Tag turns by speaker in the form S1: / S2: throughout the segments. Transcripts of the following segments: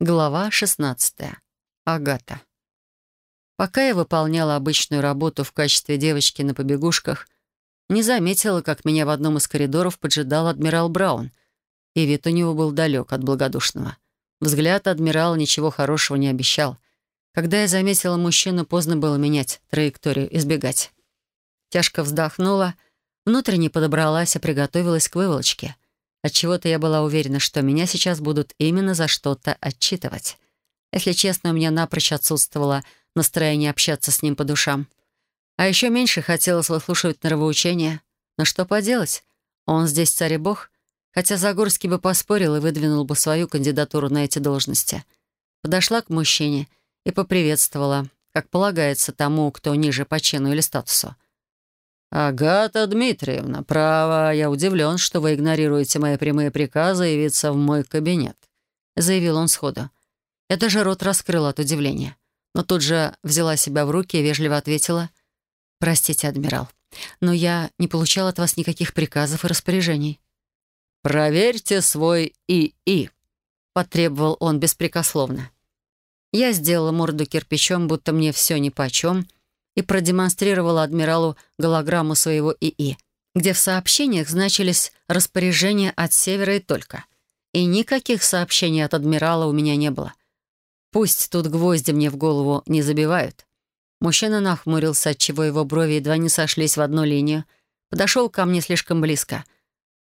S1: Глава 16. Агата. Пока я выполняла обычную работу в качестве девочки на побегушках, не заметила, как меня в одном из коридоров поджидал адмирал Браун, и вид у него был далек от благодушного. Взгляд адмирала ничего хорошего не обещал. Когда я заметила мужчину, поздно было менять траекторию, избегать. Тяжко вздохнула, внутренне подобралась и приготовилась к выволочке — Отчего-то я была уверена, что меня сейчас будут именно за что-то отчитывать. Если честно, у меня напрочь отсутствовало настроение общаться с ним по душам. А еще меньше хотелось выслушивать нравоучения. Но что поделать? Он здесь царь и бог. Хотя Загорский бы поспорил и выдвинул бы свою кандидатуру на эти должности. Подошла к мужчине и поприветствовала, как полагается тому, кто ниже по чину или статусу. «Агата Дмитриевна, право, я удивлен, что вы игнорируете мои прямые приказы явиться в мой кабинет», — заявил он сходу. Я даже рот раскрыла от удивления, но тут же взяла себя в руки и вежливо ответила. «Простите, адмирал, но я не получала от вас никаких приказов и распоряжений». «Проверьте свой ИИ», — потребовал он беспрекословно. Я сделала морду кирпичом, будто мне все нипочем, и продемонстрировала адмиралу голограмму своего ИИ, где в сообщениях значились распоряжения от севера и только. И никаких сообщений от адмирала у меня не было. Пусть тут гвозди мне в голову не забивают. Мужчина нахмурился, отчего его брови едва не сошлись в одну линию. Подошел ко мне слишком близко.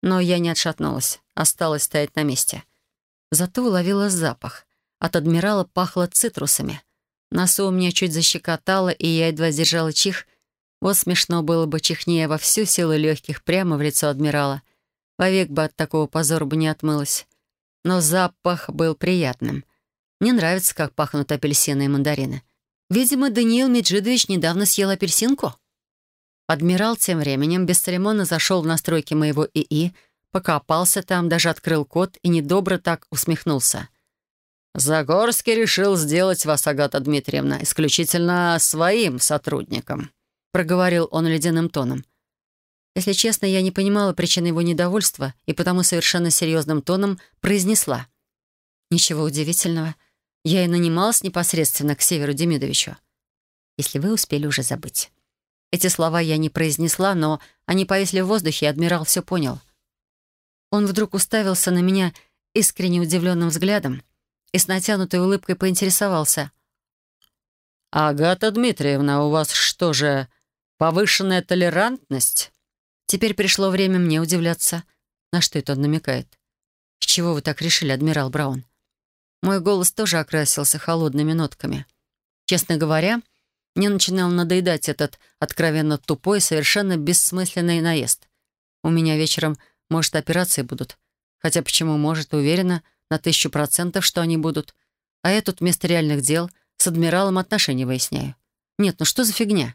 S1: Но я не отшатнулась, осталась стоять на месте. Зато уловила запах. От адмирала пахло цитрусами. Носу у меня чуть защекотало, и я едва сдержала чих. Вот смешно было бы, чихнее во всю силу легких прямо в лицо адмирала. Вовек бы от такого позора бы не отмылась. Но запах был приятным. Мне нравится, как пахнут апельсины и мандарины. Видимо, Даниил Меджидович недавно съел апельсинку. Адмирал тем временем бесцеремонно зашел в настройки моего ИИ, покопался там, даже открыл код и недобро так усмехнулся. «Загорский решил сделать вас, Агата Дмитриевна, исключительно своим сотрудником», проговорил он ледяным тоном. Если честно, я не понимала причины его недовольства и потому совершенно серьезным тоном произнесла. «Ничего удивительного. Я и нанималась непосредственно к Северу Демидовичу. Если вы успели уже забыть». Эти слова я не произнесла, но они повисли в воздухе, и адмирал все понял. Он вдруг уставился на меня искренне удивленным взглядом, и с натянутой улыбкой поинтересовался. «Агата Дмитриевна, у вас что же, повышенная толерантность?» Теперь пришло время мне удивляться. На что это он намекает? «С чего вы так решили, адмирал Браун?» Мой голос тоже окрасился холодными нотками. Честно говоря, мне начинал надоедать этот откровенно тупой, совершенно бессмысленный наезд. У меня вечером, может, операции будут. Хотя почему может, уверена, на тысячу процентов, что они будут. А я тут вместо реальных дел с адмиралом отношения выясняю. Нет, ну что за фигня?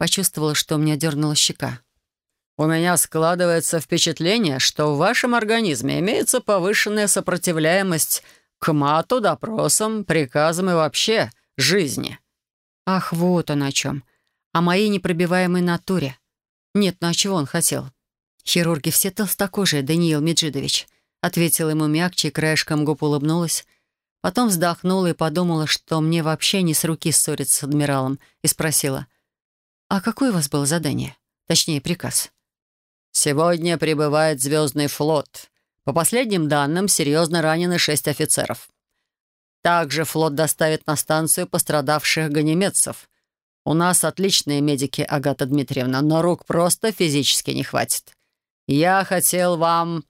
S1: Почувствовала, что у меня дернула щека. «У меня складывается впечатление, что в вашем организме имеется повышенная сопротивляемость к мату, допросам, приказам и вообще жизни». «Ах, вот он о чем. О моей непробиваемой натуре. Нет, ну а чего он хотел? Хирурги все толстокожие, Даниил Меджидович. Ответила ему мягче и краешком губ улыбнулась. Потом вздохнула и подумала, что мне вообще не с руки ссориться с адмиралом, и спросила, «А какое у вас было задание? Точнее, приказ?» «Сегодня прибывает Звездный флот. По последним данным, серьезно ранены шесть офицеров. Также флот доставит на станцию пострадавших ганемедцев. У нас отличные медики, Агата Дмитриевна, но рук просто физически не хватит. Я хотел вам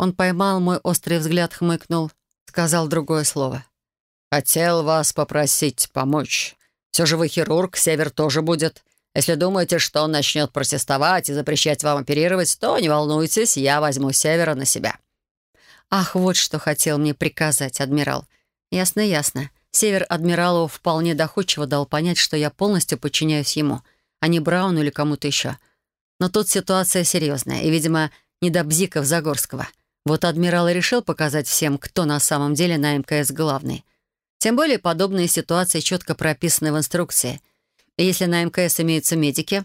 S1: он поймал мой острый взгляд, хмыкнул, сказал другое слово. «Хотел вас попросить помочь. Все же вы хирург, Север тоже будет. Если думаете, что он начнет протестовать и запрещать вам оперировать, то не волнуйтесь, я возьму Севера на себя». «Ах, вот что хотел мне приказать, адмирал. Ясно, ясно. Север адмиралу вполне доходчиво дал понять, что я полностью подчиняюсь ему, а не Брауну или кому-то еще. Но тут ситуация серьезная, и, видимо, не до бзиков Загорского». Вот адмирал и решил показать всем, кто на самом деле на МКС главный. Тем более подобные ситуации четко прописаны в инструкции. И если на МКС имеются медики,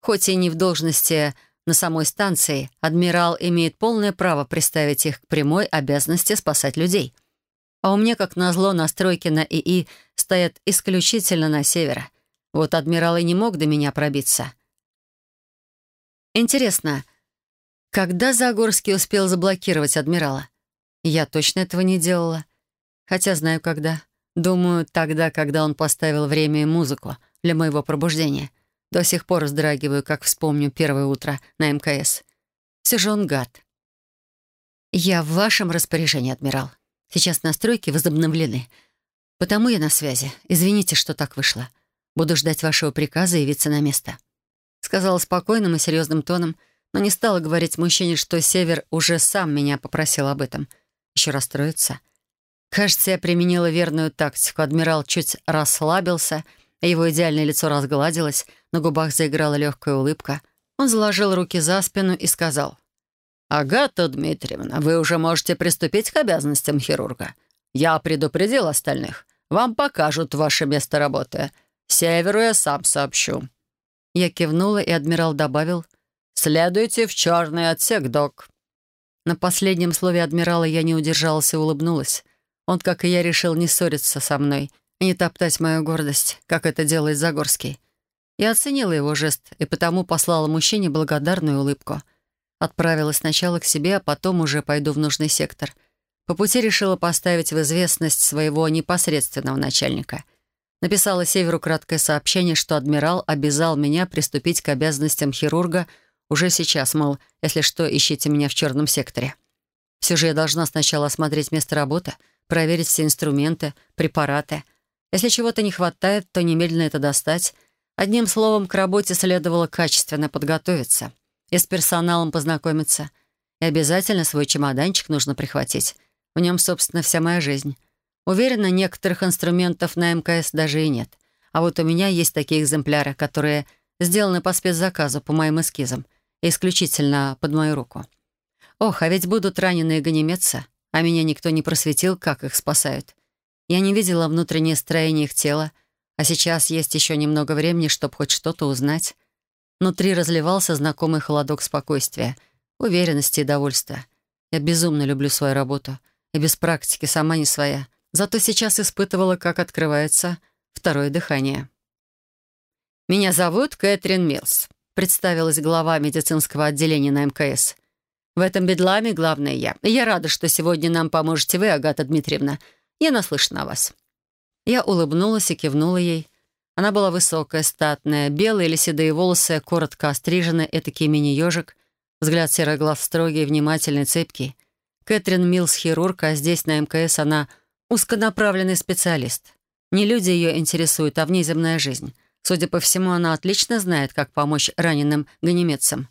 S1: хоть и не в должности на самой станции, адмирал имеет полное право приставить их к прямой обязанности спасать людей. А у меня, как назло, настройки на ИИ стоят исключительно на севере. Вот адмирал и не мог до меня пробиться. Интересно, когда Загорский успел заблокировать адмирала? Я точно этого не делала. Хотя знаю, когда. Думаю, тогда, когда он поставил время и музыку для моего пробуждения. До сих пор вздрагиваю, как вспомню первое утро на МКС. Все же он гад. «Я в вашем распоряжении, адмирал. Сейчас настройки возобновлены. Потому я на связи. Извините, что так вышло. Буду ждать вашего приказа явиться на место». Сказала спокойным и серьезным тоном, но не стала говорить мужчине, что Север уже сам меня попросил об этом. Еще расстроиться. Кажется, я применила верную тактику. Адмирал чуть расслабился, его идеальное лицо разгладилось, на губах заиграла легкая улыбка. Он заложил руки за спину и сказал, «Агата Дмитриевна, вы уже можете приступить к обязанностям хирурга. Я предупредил остальных. Вам покажут ваше место работы. Северу я сам сообщу». Я кивнула, и адмирал добавил, «Следуйте в черный отсек, док». На последнем слове адмирала я не удержалась и улыбнулась. Он, как и я, решил не ссориться со мной и не топтать мою гордость, как это делает Загорский. Я оценила его жест и потому послала мужчине благодарную улыбку — Отправила сначала к себе, а потом уже пойду в нужный сектор. По пути решила поставить в известность своего непосредственного начальника. Написала Северу краткое сообщение, что адмирал обязал меня приступить к обязанностям хирурга уже сейчас, мол, если что, ищите меня в черном секторе. Все же я должна сначала осмотреть место работы, проверить все инструменты, препараты. Если чего-то не хватает, то немедленно это достать. Одним словом, к работе следовало качественно подготовиться и с персоналом познакомиться. И обязательно свой чемоданчик нужно прихватить. В нем, собственно, вся моя жизнь. Уверена, некоторых инструментов на МКС даже и нет. А вот у меня есть такие экземпляры, которые сделаны по спецзаказу, по моим эскизам, исключительно под мою руку. Ох, а ведь будут раненые ганимедцы, а меня никто не просветил, как их спасают. Я не видела внутреннее строение их тела, а сейчас есть еще немного времени, чтобы хоть что-то узнать. Внутри разливался знакомый холодок спокойствия, уверенности и довольства. Я безумно люблю свою работу. И без практики сама не своя. Зато сейчас испытывала, как открывается второе дыхание. «Меня зовут Кэтрин Милс», — представилась глава медицинского отделения на МКС. «В этом бедламе главное я. Я рада, что сегодня нам поможете вы, Агата Дмитриевна. Я наслышана о вас». Я улыбнулась и кивнула ей. Она была высокая, статная, белые или седые волосы, коротко острижены, этакий мини-ежик, взгляд серых глаз строгий, внимательный, цепкий. Кэтрин Милс — хирург, а здесь, на МКС, она узконаправленный специалист. Не люди ее интересуют, а внеземная жизнь. Судя по всему, она отлично знает, как помочь раненым ганимедцам.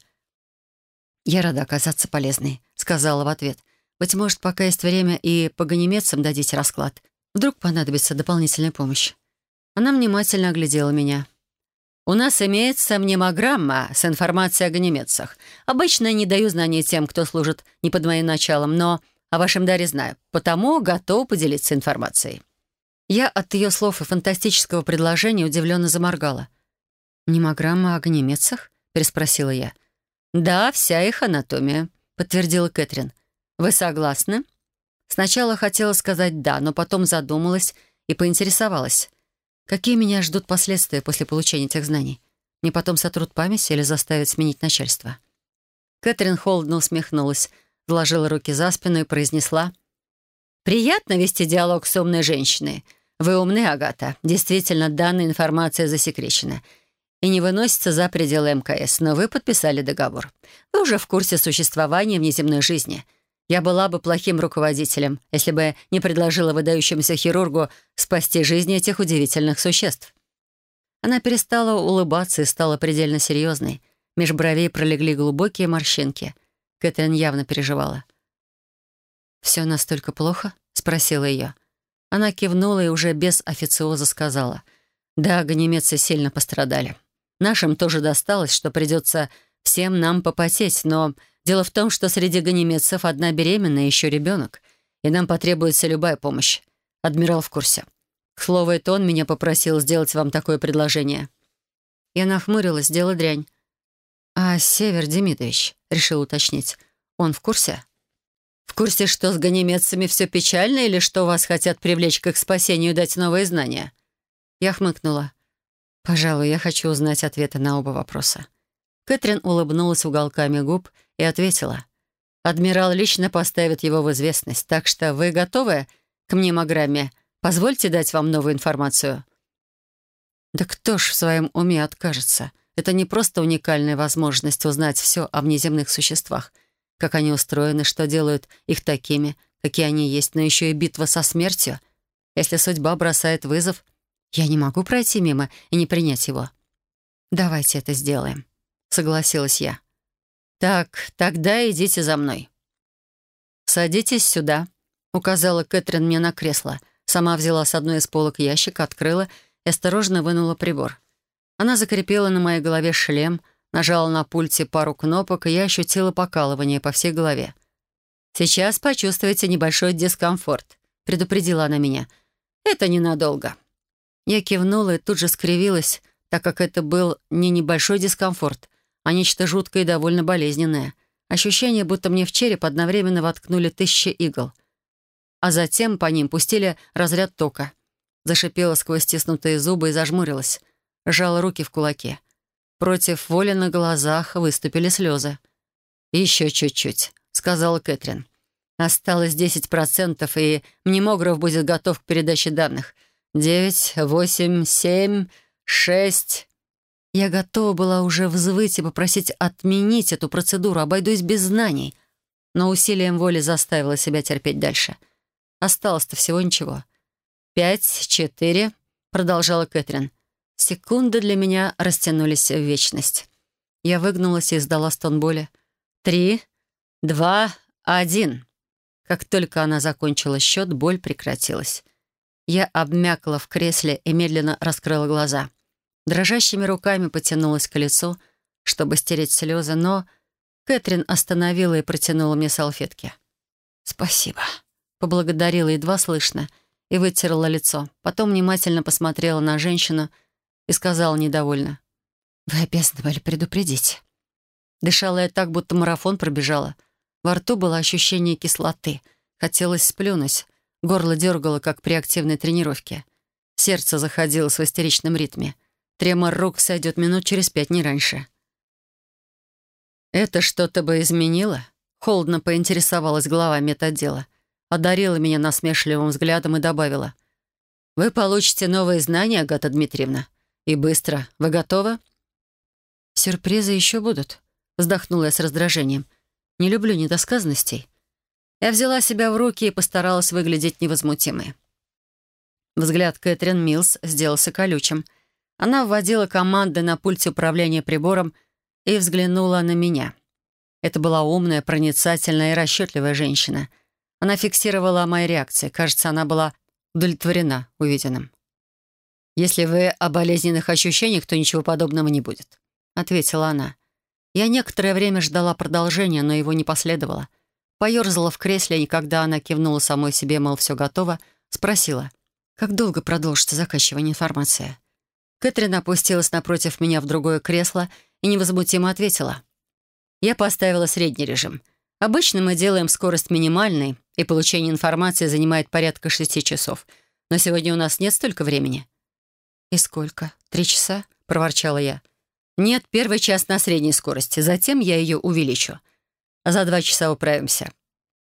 S1: «Я рада оказаться полезной», — сказала в ответ. «Быть может, пока есть время, и по ганимедцам дадите расклад. Вдруг понадобится дополнительная помощь». Она внимательно оглядела меня. «У нас имеется мнемограмма с информацией о ганемецах. Обычно не даю знаний тем, кто служит не под моим началом, но о вашем даре знаю, потому готов поделиться информацией». Я от ее слов и фантастического предложения удивленно заморгала. «Мнемограмма о ганемецах?» — переспросила я. «Да, вся их анатомия», — подтвердила Кэтрин. «Вы согласны?» Сначала хотела сказать «да», но потом задумалась и поинтересовалась. Какие меня ждут последствия после получения этих знаний? Мне потом сотрут память или заставят сменить начальство?» Кэтрин холодно усмехнулась, вложила руки за спину и произнесла. «Приятно вести диалог с умной женщиной. Вы умны, Агата. Действительно, данная информация засекречена и не выносится за пределы МКС, но вы подписали договор. Вы уже в курсе существования внеземной жизни — я была бы плохим руководителем, если бы не предложила выдающемуся хирургу спасти жизни этих удивительных существ. Она перестала улыбаться и стала предельно серьезной. Меж бровей пролегли глубокие морщинки. Кэтрин явно переживала. «Все настолько плохо?» — спросила ее. Она кивнула и уже без официоза сказала. «Да, ганимедцы сильно пострадали. Нашим тоже досталось, что придется всем нам попотеть, но Дело в том, что среди ганимедцев одна беременная еще ребенок, и нам потребуется любая помощь. Адмирал в курсе. К слову, это он меня попросил сделать вам такое предложение». Я нахмурилась, сделала дрянь. «А Север Демидович?» — решил уточнить. «Он в курсе?» В курсе, что с ганемедцами все печально или что вас хотят привлечь к их спасению и дать новые знания?» Я хмыкнула. «Пожалуй, я хочу узнать ответы на оба вопроса». Кэтрин улыбнулась уголками губ и ответила. «Адмирал лично поставит его в известность, так что вы готовы к мнемограмме? Позвольте дать вам новую информацию». «Да кто ж в своем уме откажется? Это не просто уникальная возможность узнать все о внеземных существах, как они устроены, что делают их такими, какие они есть, но еще и битва со смертью. Если судьба бросает вызов, я не могу пройти мимо и не принять его. Давайте это сделаем согласилась я. «Так, тогда идите за мной». «Садитесь сюда», — указала Кэтрин мне на кресло. Сама взяла с одной из полок ящик, открыла и осторожно вынула прибор. Она закрепила на моей голове шлем, нажала на пульте пару кнопок, и я ощутила покалывание по всей голове. «Сейчас почувствуете небольшой дискомфорт», — предупредила она меня. «Это ненадолго». Я кивнула и тут же скривилась, так как это был не небольшой дискомфорт, а нечто жуткое и довольно болезненное. Ощущение, будто мне в череп одновременно воткнули тысячи игл. А затем по ним пустили разряд тока. Зашипела сквозь стиснутые зубы и зажмурилась. Сжала руки в кулаке. Против воли на глазах выступили слезы. «Еще чуть-чуть», — сказала Кэтрин. «Осталось 10%, и мнемограф будет готов к передаче данных. Девять, восемь, семь, шесть...» Я готова была уже взвыть и попросить отменить эту процедуру, обойдусь без знаний. Но усилием воли заставила себя терпеть дальше. Осталось-то всего ничего. «Пять, четыре», — продолжала Кэтрин. Секунды для меня растянулись в вечность. Я выгнулась и издала стон боли. «Три, два, один». Как только она закончила счет, боль прекратилась. Я обмякла в кресле и медленно раскрыла глаза — Дрожащими руками потянулась к лицу, чтобы стереть слезы, но Кэтрин остановила и протянула мне салфетки. «Спасибо», — поблагодарила едва слышно и вытерла лицо. Потом внимательно посмотрела на женщину и сказала недовольно. «Вы обязаны были предупредить». Дышала я так, будто марафон пробежала. Во рту было ощущение кислоты. Хотелось сплюнуть. Горло дергало, как при активной тренировке. Сердце заходилось в истеричном ритме. Тремор рук сойдет минут через пять, не раньше. «Это что-то бы изменило?» Холодно поинтересовалась глава медотдела. Одарила меня насмешливым взглядом и добавила. «Вы получите новые знания, Агата Дмитриевна. И быстро. Вы готовы?» «Сюрпризы еще будут», — вздохнула я с раздражением. «Не люблю недосказанностей». Я взяла себя в руки и постаралась выглядеть невозмутимой. Взгляд Кэтрин Милс сделался колючим — она вводила команды на пульте управления прибором и взглянула на меня. Это была умная, проницательная и расчетливая женщина. Она фиксировала мои реакции. Кажется, она была удовлетворена увиденным. «Если вы о болезненных ощущениях, то ничего подобного не будет», — ответила она. Я некоторое время ждала продолжения, но его не последовало. Поерзала в кресле, и когда она кивнула самой себе, мол, все готово, спросила, «Как долго продолжится закачивание информации?» Кэтрин опустилась напротив меня в другое кресло и невозмутимо ответила. «Я поставила средний режим. Обычно мы делаем скорость минимальной, и получение информации занимает порядка шести часов. Но сегодня у нас нет столько времени». «И сколько? Три часа?» — проворчала я. «Нет, первый час на средней скорости, затем я ее увеличу. За два часа управимся.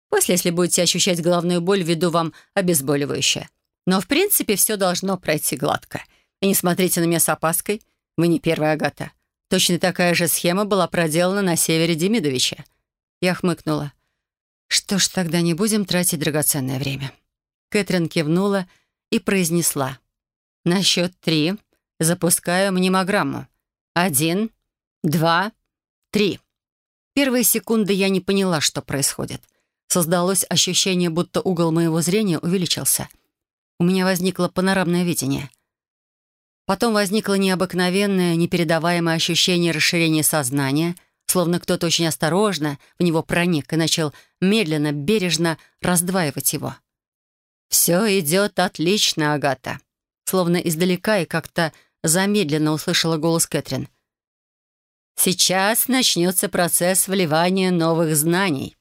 S1: После, если будете ощущать головную боль, введу вам обезболивающее. Но, в принципе, все должно пройти гладко». И не смотрите на меня с опаской. Вы не первая Агата. Точно такая же схема была проделана на севере Демидовича. Я хмыкнула. Что ж, тогда не будем тратить драгоценное время. Кэтрин кивнула и произнесла. На счет три запускаю мнемограмму. Один, два, три. Первые секунды я не поняла, что происходит. Создалось ощущение, будто угол моего зрения увеличился. У меня возникло панорамное видение — Потом возникло необыкновенное, непередаваемое ощущение расширения сознания, словно кто-то очень осторожно в него проник и начал медленно, бережно раздваивать его. «Все идет отлично, Агата», словно издалека и как-то замедленно услышала голос Кэтрин. «Сейчас начнется процесс вливания новых знаний».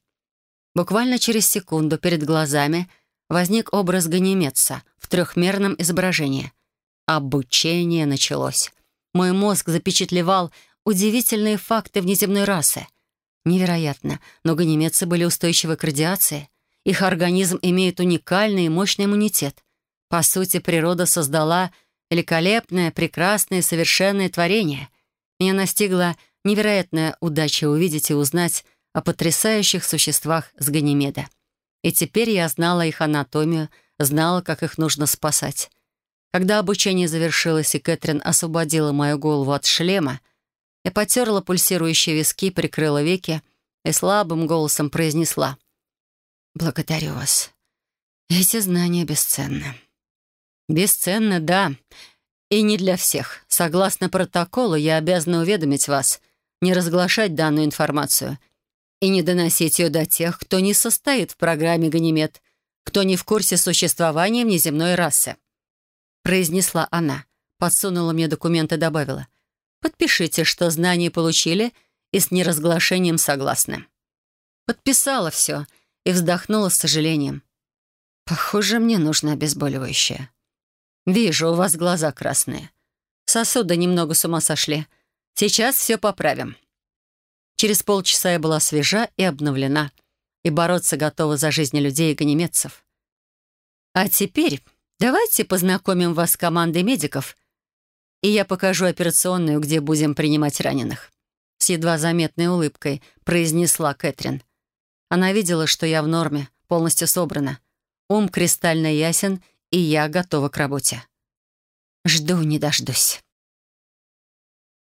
S1: Буквально через секунду перед глазами возник образ Ганимедса в трехмерном изображении. Обучение началось. Мой мозг запечатлевал удивительные факты внеземной расы. Невероятно, но ганимедцы были устойчивы к радиации. Их организм имеет уникальный и мощный иммунитет. По сути, природа создала великолепное, прекрасное, совершенное творение. Меня настигла невероятная удача увидеть и узнать о потрясающих существах с Ганимеда. И теперь я знала их анатомию, знала, как их нужно спасать. Когда обучение завершилось и Кэтрин освободила мою голову от шлема, я потерла пульсирующие виски, прикрыла веки и слабым голосом произнесла. «Благодарю вас. Эти знания бесценны». «Бесценны, да. И не для всех. Согласно протоколу, я обязана уведомить вас, не разглашать данную информацию и не доносить ее до тех, кто не состоит в программе «Ганимед», кто не в курсе существования внеземной расы. Произнесла она, подсунула мне документ и добавила. «Подпишите, что знания получили и с неразглашением согласны». Подписала все и вздохнула с сожалением. «Похоже, мне нужно обезболивающее». «Вижу, у вас глаза красные. Сосуды немного с ума сошли. Сейчас все поправим». Через полчаса я была свежа и обновлена, и бороться готова за жизни людей и ганемецев. А теперь давайте познакомим вас с командой медиков, и я покажу операционную, где будем принимать раненых. С едва заметной улыбкой произнесла Кэтрин. Она видела, что я в норме, полностью собрана. Ум кристально ясен, и я готова к работе. Жду не дождусь.